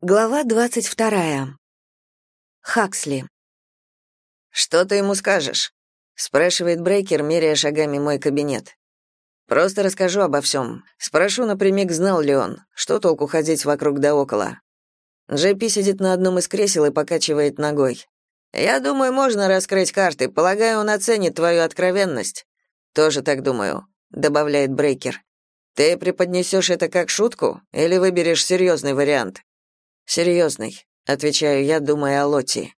Глава двадцать вторая. Хаксли. «Что ты ему скажешь?» — спрашивает Брейкер, меряя шагами мой кабинет. «Просто расскажу обо всем. Спрошу напрямик, знал ли он. Что толку ходить вокруг да около?» Джейпи сидит на одном из кресел и покачивает ногой. «Я думаю, можно раскрыть карты. Полагаю, он оценит твою откровенность». «Тоже так думаю», — добавляет Брейкер. «Ты преподнесешь это как шутку или выберешь серьезный вариант?» «Серьезный», — отвечаю я, думая о Лотти.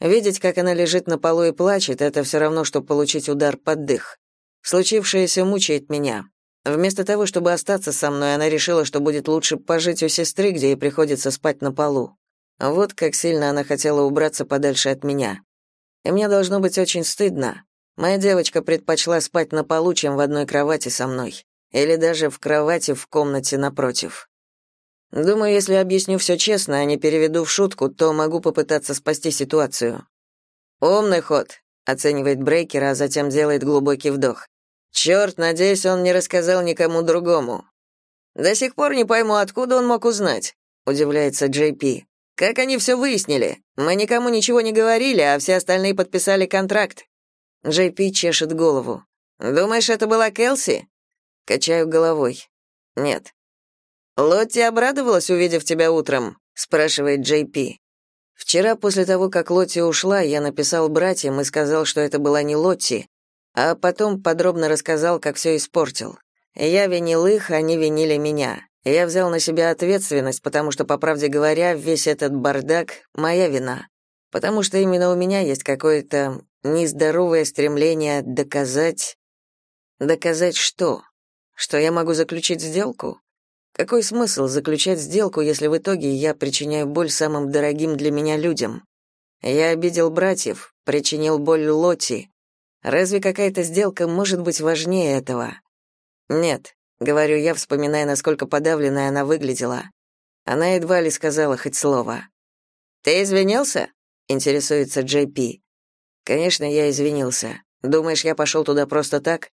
Видеть, как она лежит на полу и плачет, это все равно, что получить удар под дых. Случившееся мучает меня. Вместо того, чтобы остаться со мной, она решила, что будет лучше пожить у сестры, где ей приходится спать на полу. Вот как сильно она хотела убраться подальше от меня. И мне должно быть очень стыдно. Моя девочка предпочла спать на полу, чем в одной кровати со мной. Или даже в кровати в комнате напротив. Думаю, если объясню все честно, а не переведу в шутку, то могу попытаться спасти ситуацию. Умный ход, оценивает Брейкер, а затем делает глубокий вдох. Черт, надеюсь, он не рассказал никому другому. До сих пор не пойму, откуда он мог узнать, удивляется Джей Пи. Как они все выяснили? Мы никому ничего не говорили, а все остальные подписали контракт. Джей Пи чешет голову. Думаешь, это была Келси? Качаю головой. Нет. «Лотти обрадовалась, увидев тебя утром?» — спрашивает Джей Пи. «Вчера, после того, как Лотти ушла, я написал братьям и сказал, что это была не Лотти, а потом подробно рассказал, как все испортил. Я винил их, они винили меня. Я взял на себя ответственность, потому что, по правде говоря, весь этот бардак — моя вина. Потому что именно у меня есть какое-то нездоровое стремление доказать... Доказать что? Что я могу заключить сделку? Какой смысл заключать сделку, если в итоге я причиняю боль самым дорогим для меня людям? Я обидел братьев, причинил боль Лоти. Разве какая-то сделка может быть важнее этого? Нет, говорю я, вспоминая, насколько подавленной она выглядела. Она едва ли сказала хоть слово. Ты извинился? интересуется Джей Пи. Конечно, я извинился. Думаешь, я пошел туда просто так?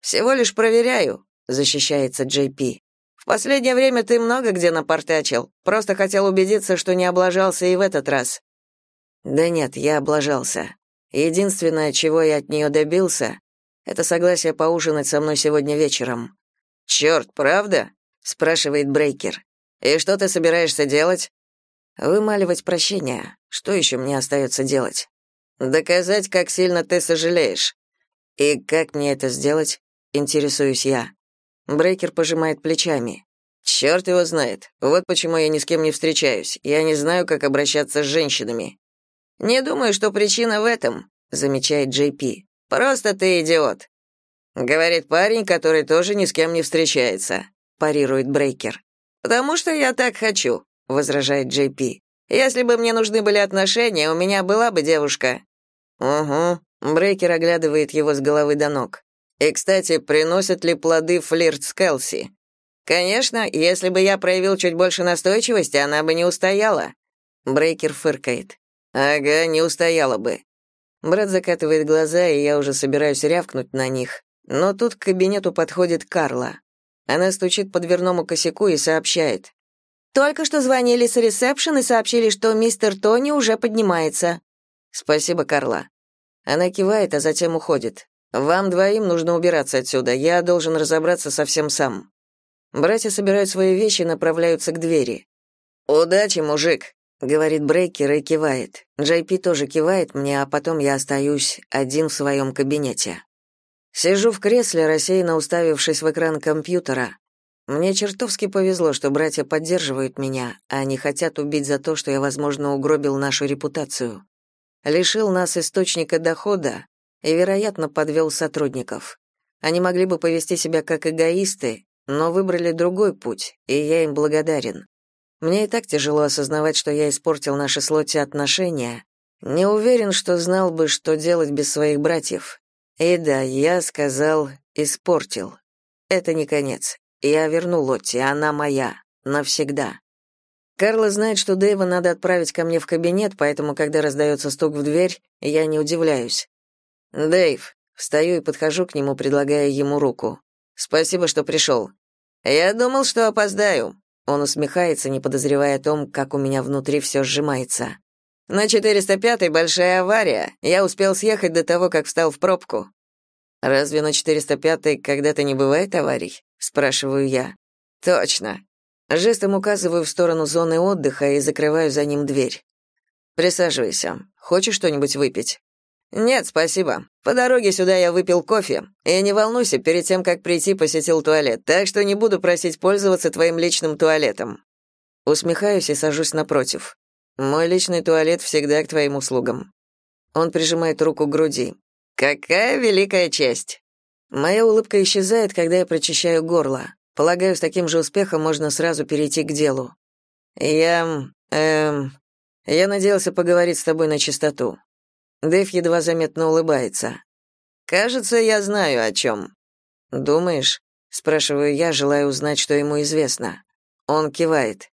Всего лишь проверяю, защищается Джей Пи. В последнее время ты много где напортачил. Просто хотел убедиться, что не облажался и в этот раз. Да нет, я облажался. Единственное, чего я от нее добился, это согласие поужинать со мной сегодня вечером. «Черт, правда? спрашивает Брейкер. И что ты собираешься делать? Вымаливать прощение. Что еще мне остается делать? Доказать, как сильно ты сожалеешь. И как мне это сделать? Интересуюсь я. Брейкер пожимает плечами. «Черт его знает. Вот почему я ни с кем не встречаюсь. Я не знаю, как обращаться с женщинами». «Не думаю, что причина в этом», — замечает Джей Пи. «Просто ты идиот». Говорит парень, который тоже ни с кем не встречается, парирует Брейкер. «Потому что я так хочу», — возражает Джей Пи. «Если бы мне нужны были отношения, у меня была бы девушка». «Угу», — Брейкер оглядывает его с головы до ног. И, кстати, приносят ли плоды флирт с Келси? Конечно, если бы я проявил чуть больше настойчивости, она бы не устояла. Брейкер фыркает. Ага, не устояла бы. Брат закатывает глаза, и я уже собираюсь рявкнуть на них. Но тут к кабинету подходит Карла. Она стучит по дверному косяку и сообщает. «Только что звонили с ресепшн и сообщили, что мистер Тони уже поднимается». «Спасибо, Карла». Она кивает, а затем уходит. Вам двоим нужно убираться отсюда. Я должен разобраться со всем сам. Братья собирают свои вещи и направляются к двери. Удачи, мужик, говорит Брейкер и кивает. Джейпи тоже кивает мне, а потом я остаюсь один в своем кабинете. Сижу в кресле, рассеянно уставившись в экран компьютера. Мне чертовски повезло, что братья поддерживают меня, а они хотят убить за то, что я, возможно, угробил нашу репутацию. Лишил нас источника дохода, и, вероятно, подвел сотрудников. Они могли бы повести себя как эгоисты, но выбрали другой путь, и я им благодарен. Мне и так тяжело осознавать, что я испортил наши с Лотти отношения. Не уверен, что знал бы, что делать без своих братьев. И да, я сказал «испортил». Это не конец. Я верну Лотти, она моя. Навсегда. Карла знает, что Дэйва надо отправить ко мне в кабинет, поэтому, когда раздается стук в дверь, я не удивляюсь. «Дэйв». Встаю и подхожу к нему, предлагая ему руку. «Спасибо, что пришел». «Я думал, что опоздаю». Он усмехается, не подозревая о том, как у меня внутри все сжимается. На 405-й большая авария. Я успел съехать до того, как встал в пробку. Разве на 405-й когда-то не бывает аварий? спрашиваю я. Точно. Жестом указываю в сторону зоны отдыха и закрываю за ним дверь. Присаживайся. Хочешь что-нибудь выпить? Нет, спасибо. По дороге сюда я выпил кофе. И не волнуйся, перед тем как прийти, посетил туалет, так что не буду просить пользоваться твоим личным туалетом. Усмехаюсь и сажусь напротив. Мой личный туалет всегда к твоим услугам. Он прижимает руку к груди. Какая великая честь. Моя улыбка исчезает, когда я прочищаю горло. Полагаю, с таким же успехом можно сразу перейти к делу. Я эм я надеялся поговорить с тобой на чистоту. Дэйв едва заметно улыбается. Кажется, я знаю о чем». Думаешь? спрашиваю я, желая узнать, что ему известно. Он кивает.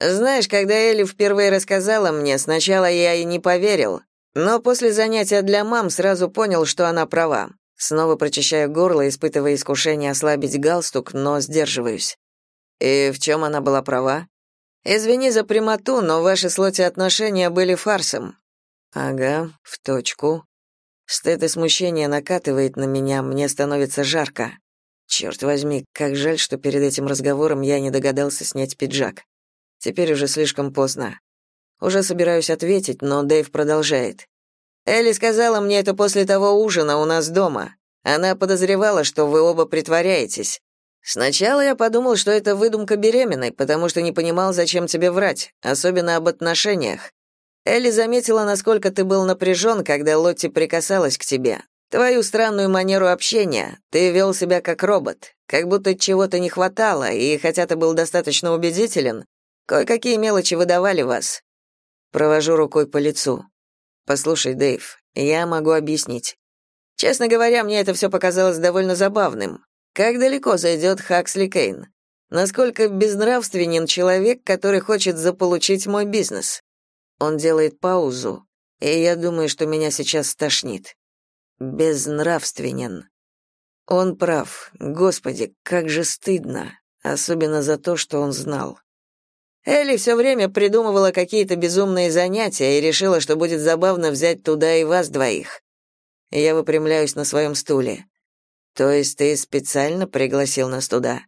Знаешь, когда Элли впервые рассказала мне, сначала я и не поверил, но после занятия для мам сразу понял, что она права. Снова прочищаю горло, испытывая искушение ослабить галстук, но сдерживаюсь. И в чем она была права? Извини за прямоту, но ваши с Лоти отношения были фарсом. Ага, в точку. Стыд и смущение накатывает на меня, мне становится жарко. Черт возьми, как жаль, что перед этим разговором я не догадался снять пиджак. Теперь уже слишком поздно. Уже собираюсь ответить, но Дэйв продолжает. Элли сказала мне это после того ужина у нас дома. Она подозревала, что вы оба притворяетесь. Сначала я подумал, что это выдумка беременной, потому что не понимал, зачем тебе врать, особенно об отношениях. Элли заметила, насколько ты был напряжен, когда Лотти прикасалась к тебе. Твою странную манеру общения. Ты вел себя как робот, как будто чего-то не хватало, и хотя ты был достаточно убедителен, Кое-какие мелочи выдавали вас. Провожу рукой по лицу. Послушай, Дэйв, я могу объяснить. Честно говоря, мне это все показалось довольно забавным. Как далеко зайдет Хаксли Кейн? Насколько безнравственен человек, который хочет заполучить мой бизнес? Он делает паузу, и я думаю, что меня сейчас стошнит. Безнравственен. Он прав. Господи, как же стыдно, особенно за то, что он знал. Элли все время придумывала какие-то безумные занятия и решила, что будет забавно взять туда и вас двоих. Я выпрямляюсь на своем стуле. То есть ты специально пригласил нас туда?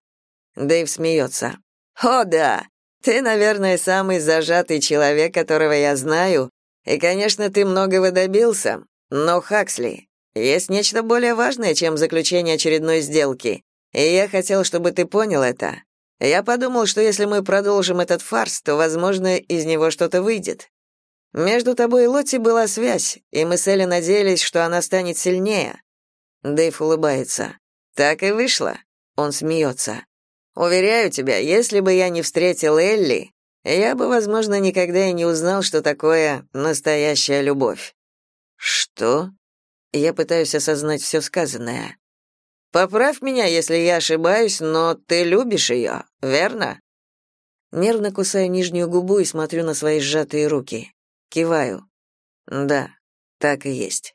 Дэйв смеется. О, да. Ты, наверное, самый зажатый человек, которого я знаю. И, конечно, ты многого добился. Но, Хаксли, есть нечто более важное, чем заключение очередной сделки. И я хотел, чтобы ты понял это. Я подумал, что если мы продолжим этот фарс, то, возможно, из него что-то выйдет. Между тобой и Лотти была связь, и мы с Элли надеялись, что она станет сильнее. Дэйв улыбается. Так и вышло. Он смеется. Уверяю тебя, если бы я не встретил Элли, я бы, возможно, никогда и не узнал, что такое настоящая любовь. Что? Я пытаюсь осознать все сказанное. Поправь меня, если я ошибаюсь, но ты любишь ее, верно? Нервно кусаю нижнюю губу и смотрю на свои сжатые руки. Киваю. Да, так и есть.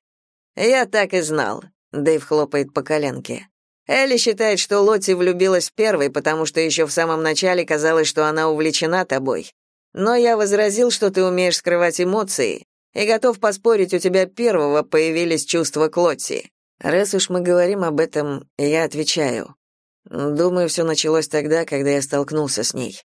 Я так и знал. Дэйв хлопает по коленке. Элли считает, что Лотти влюбилась первой, потому что еще в самом начале казалось, что она увлечена тобой. Но я возразил, что ты умеешь скрывать эмоции, и готов поспорить, у тебя первого появились чувства к Лотти. Раз уж мы говорим об этом, я отвечаю. Думаю, все началось тогда, когда я столкнулся с ней.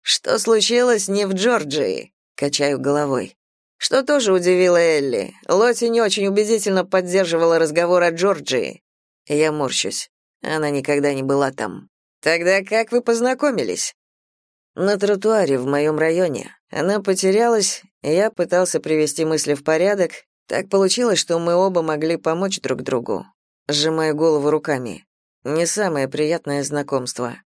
Что случилось не в Джорджии? Качаю головой. Что тоже удивило Элли. Лотти не очень убедительно поддерживала разговор о Джорджии. Я морщусь. Она никогда не была там. Тогда как вы познакомились? На тротуаре в моем районе. Она потерялась, я пытался привести мысли в порядок, так получилось, что мы оба могли помочь друг другу. Сжимаю голову руками. Не самое приятное знакомство.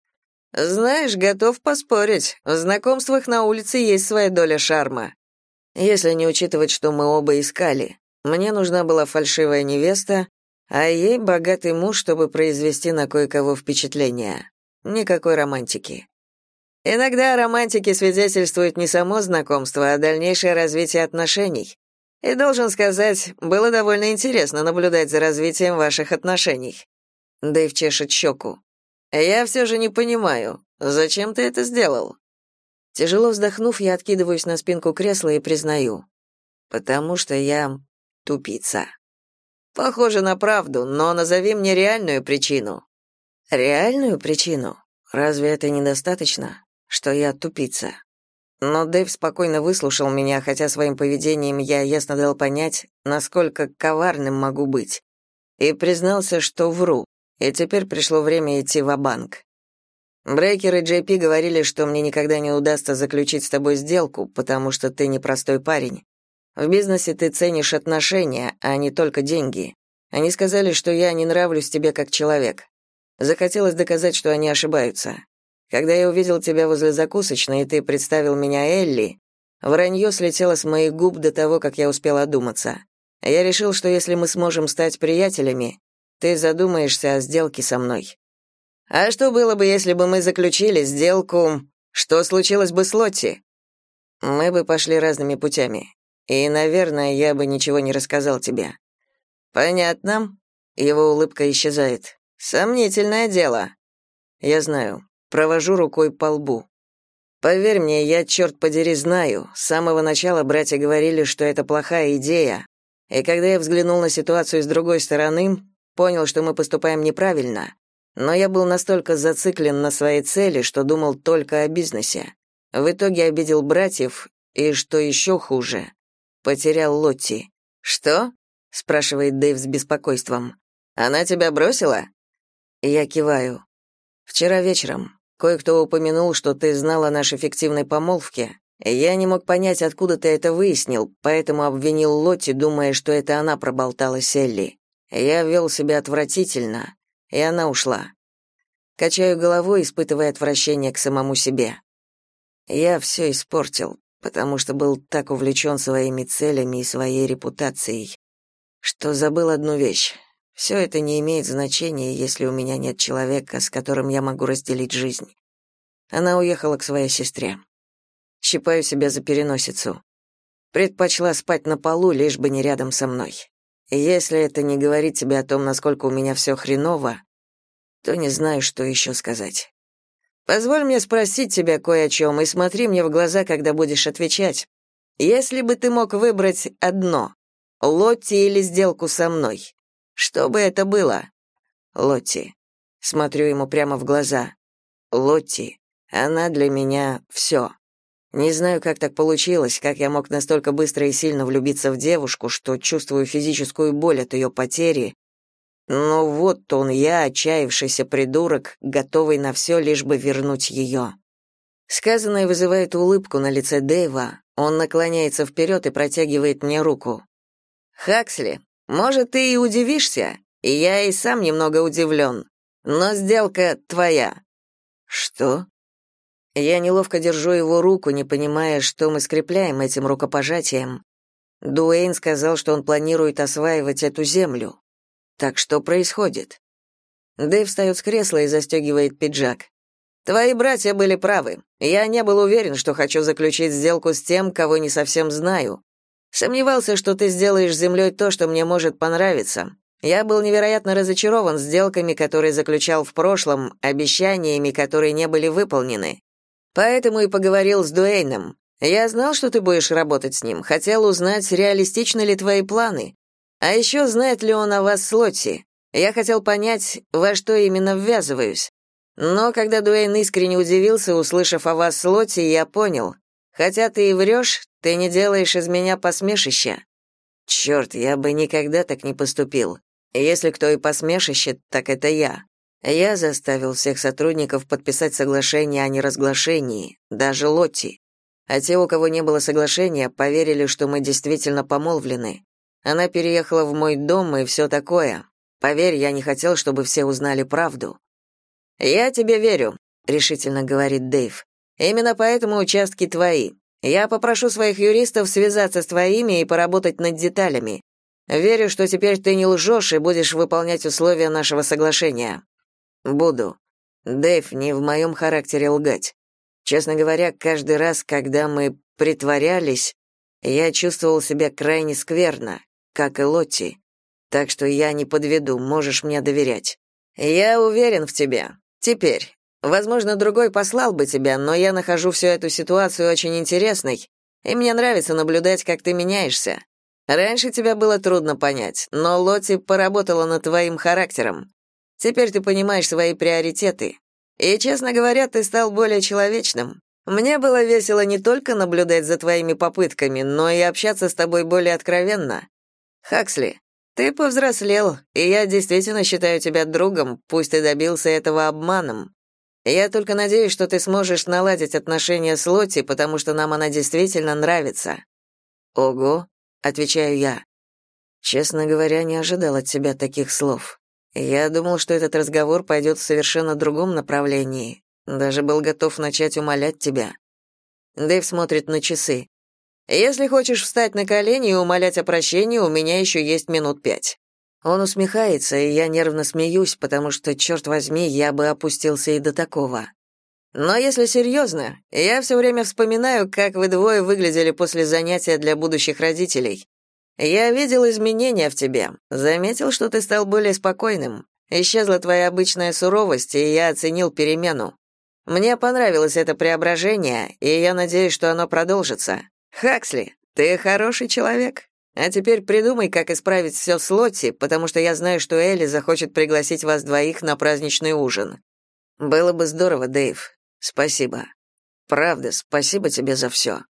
Знаешь, готов поспорить, в знакомствах на улице есть своя доля шарма. Если не учитывать, что мы оба искали. Мне нужна была фальшивая невеста, а ей богатый муж, чтобы произвести на кое-кого впечатление. Никакой романтики. Иногда романтики свидетельствуют не само знакомство, а дальнейшее развитие отношений. И должен сказать, было довольно интересно наблюдать за развитием ваших отношений. Дэйв чешет щеку. Я все же не понимаю, зачем ты это сделал?» Тяжело вздохнув, я откидываюсь на спинку кресла и признаю. «Потому что я тупица». «Похоже на правду, но назови мне реальную причину». «Реальную причину? Разве это недостаточно, что я тупица?» Но Дэйв спокойно выслушал меня, хотя своим поведением я ясно дал понять, насколько коварным могу быть, и признался, что вру, и теперь пришло время идти в банк Брейкер и Джей говорили, что мне никогда не удастся заключить с тобой сделку, потому что ты непростой парень. В бизнесе ты ценишь отношения, а не только деньги. Они сказали, что я не нравлюсь тебе как человек. Захотелось доказать, что они ошибаются. Когда я увидел тебя возле закусочной, и ты представил меня Элли, вранье слетело с моих губ до того, как я успел одуматься. Я решил, что если мы сможем стать приятелями, ты задумаешься о сделке со мной. А что было бы, если бы мы заключили сделку? Что случилось бы с Лотти? Мы бы пошли разными путями. И, наверное, я бы ничего не рассказал тебе. Понятно. Его улыбка исчезает. Сомнительное дело. Я знаю. Провожу рукой по лбу. Поверь мне, я, черт подери, знаю. С самого начала братья говорили, что это плохая идея. И когда я взглянул на ситуацию с другой стороны, понял, что мы поступаем неправильно. Но я был настолько зациклен на своей цели, что думал только о бизнесе. В итоге обидел братьев, и, что еще хуже, потерял Лотти. «Что?» — спрашивает Дэйв с беспокойством. «Она тебя бросила?» Я киваю. «Вчера вечером. Кое-кто упомянул, что ты знал о нашей фиктивной помолвке. Я не мог понять, откуда ты это выяснил, поэтому обвинил Лотти, думая, что это она проболтала Селли. Я вел себя отвратительно, и она ушла. Качаю головой, испытывая отвращение к самому себе. Я все испортил, потому что был так увлечен своими целями и своей репутацией, что забыл одну вещь. Все это не имеет значения, если у меня нет человека, с которым я могу разделить жизнь. Она уехала к своей сестре. Щипаю себя за переносицу. Предпочла спать на полу, лишь бы не рядом со мной. Если это не говорит тебе о том, насколько у меня все хреново, то не знаю, что еще сказать. Позволь мне спросить тебя кое о чем, и смотри мне в глаза, когда будешь отвечать. Если бы ты мог выбрать одно, Лотти или сделку со мной, что бы это было? Лотти. Смотрю ему прямо в глаза. Лотти. Она для меня все. Не знаю, как так получилось, как я мог настолько быстро и сильно влюбиться в девушку, что чувствую физическую боль от ее потери. Но вот он я, отчаявшийся придурок, готовый на все, лишь бы вернуть ее. Сказанное вызывает улыбку на лице Дэйва. Он наклоняется вперед и протягивает мне руку. «Хаксли, может, ты и удивишься, и я и сам немного удивлен, но сделка твоя». «Что?» Я неловко держу его руку, не понимая, что мы скрепляем этим рукопожатием. Дуэйн сказал, что он планирует осваивать эту землю. Так что происходит? Дэйв встает с кресла и застегивает пиджак. Твои братья были правы. Я не был уверен, что хочу заключить сделку с тем, кого не совсем знаю. Сомневался, что ты сделаешь землей то, что мне может понравиться. Я был невероятно разочарован сделками, которые заключал в прошлом, обещаниями, которые не были выполнены. Поэтому и поговорил с Дуэйном. Я знал, что ты будешь работать с ним, хотел узнать, реалистичны ли твои планы. А еще знает ли он о вас с Лотти. Я хотел понять, во что именно ввязываюсь. Но когда Дуэйн искренне удивился, услышав о вас с Лотти, я понял. Хотя ты и врешь, ты не делаешь из меня посмешища. Черт, я бы никогда так не поступил. Если кто и посмешище, так это я. Я заставил всех сотрудников подписать соглашение о неразглашении, даже Лотти. А те, у кого не было соглашения, поверили, что мы действительно помолвлены. Она переехала в мой дом и все такое. Поверь, я не хотел, чтобы все узнали правду. Я тебе верю, решительно говорит Дэйв. Именно поэтому участки твои. Я попрошу своих юристов связаться с твоими и поработать над деталями. Верю, что теперь ты не лжешь и будешь выполнять условия нашего соглашения. Буду. Дэйв, не в моем характере лгать. Честно говоря, каждый раз, когда мы притворялись, я чувствовал себя крайне скверно, как и Лотти. Так что я не подведу, можешь мне доверять. Я уверен в тебе. Теперь, возможно, другой послал бы тебя, но я нахожу всю эту ситуацию очень интересной, и мне нравится наблюдать, как ты меняешься. Раньше тебя было трудно понять, но Лоти поработала над твоим характером. Теперь ты понимаешь свои приоритеты. И, честно говоря, ты стал более человечным. Мне было весело не только наблюдать за твоими попытками, но и общаться с тобой более откровенно. Хаксли, ты повзрослел, и я действительно считаю тебя другом, пусть ты добился этого обманом. Я только надеюсь, что ты сможешь наладить отношения с Лотти, потому что нам она действительно нравится. Ого, отвечаю я. Честно говоря, не ожидал от тебя таких слов. Я думал, что этот разговор пойдет в совершенно другом направлении. Даже был готов начать умолять тебя. Дэйв смотрит на часы. Если хочешь встать на колени и умолять о прощении, у меня еще есть минут пять. Он усмехается, и я нервно смеюсь, потому что, черт возьми, я бы опустился и до такого. Но если серьезно, я все время вспоминаю, как вы двое выглядели после занятия для будущих родителей. Я видел изменения в тебе, заметил, что ты стал более спокойным. Исчезла твоя обычная суровость, и я оценил перемену. Мне понравилось это преображение, и я надеюсь, что оно продолжится. Хаксли, ты хороший человек. А теперь придумай, как исправить все с Лотти, потому что я знаю, что Элли захочет пригласить вас двоих на праздничный ужин. Было бы здорово, Дэйв. Спасибо. Правда, спасибо тебе за все.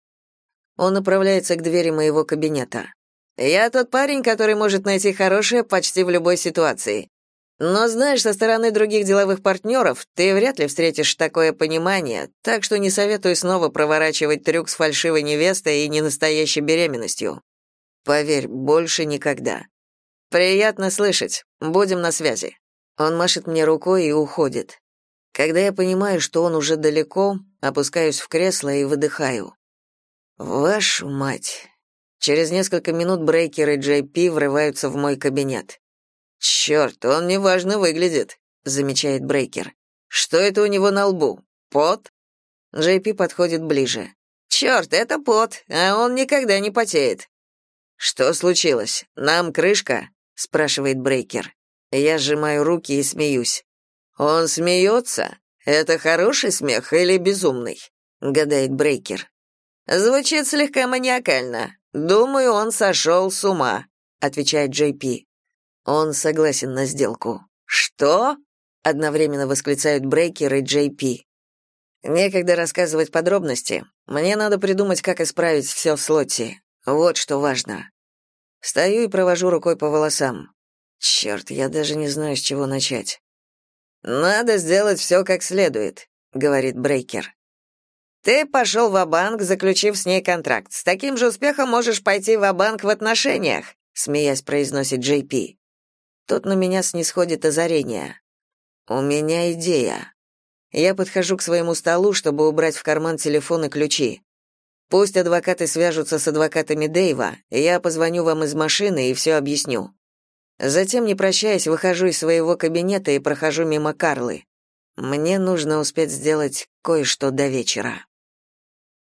Он направляется к двери моего кабинета. Я тот парень, который может найти хорошее почти в любой ситуации. Но знаешь, со стороны других деловых партнеров ты вряд ли встретишь такое понимание, так что не советую снова проворачивать трюк с фальшивой невестой и ненастоящей беременностью. Поверь, больше никогда. Приятно слышать. Будем на связи. Он машет мне рукой и уходит. Когда я понимаю, что он уже далеко, опускаюсь в кресло и выдыхаю. Вашу мать. Через несколько минут Брейкер и Джей врываются в мой кабинет. «Черт, он неважно выглядит», — замечает Брейкер. «Что это у него на лбу? Пот?» Джей подходит ближе. «Черт, это пот, а он никогда не потеет». «Что случилось? Нам крышка?» — спрашивает Брейкер. Я сжимаю руки и смеюсь. «Он смеется? Это хороший смех или безумный?» — гадает Брейкер. «Звучит слегка маниакально. Думаю, он сошел с ума», — отвечает Джей Пи. Он согласен на сделку. Что? Одновременно восклицают Брейкер и Джей Пи. Некогда рассказывать подробности. Мне надо придумать, как исправить все в слоте. Вот что важно. Стою и провожу рукой по волосам. Черт, я даже не знаю, с чего начать. Надо сделать все как следует, говорит Брейкер. Ты пошел в банк заключив с ней контракт. С таким же успехом можешь пойти в банк в отношениях, смеясь произносит Джей Пи. Тут на меня снисходит озарение. У меня идея. Я подхожу к своему столу, чтобы убрать в карман телефон и ключи. Пусть адвокаты свяжутся с адвокатами Дэйва, я позвоню вам из машины и все объясню. Затем, не прощаясь, выхожу из своего кабинета и прохожу мимо Карлы. Мне нужно успеть сделать кое-что до вечера.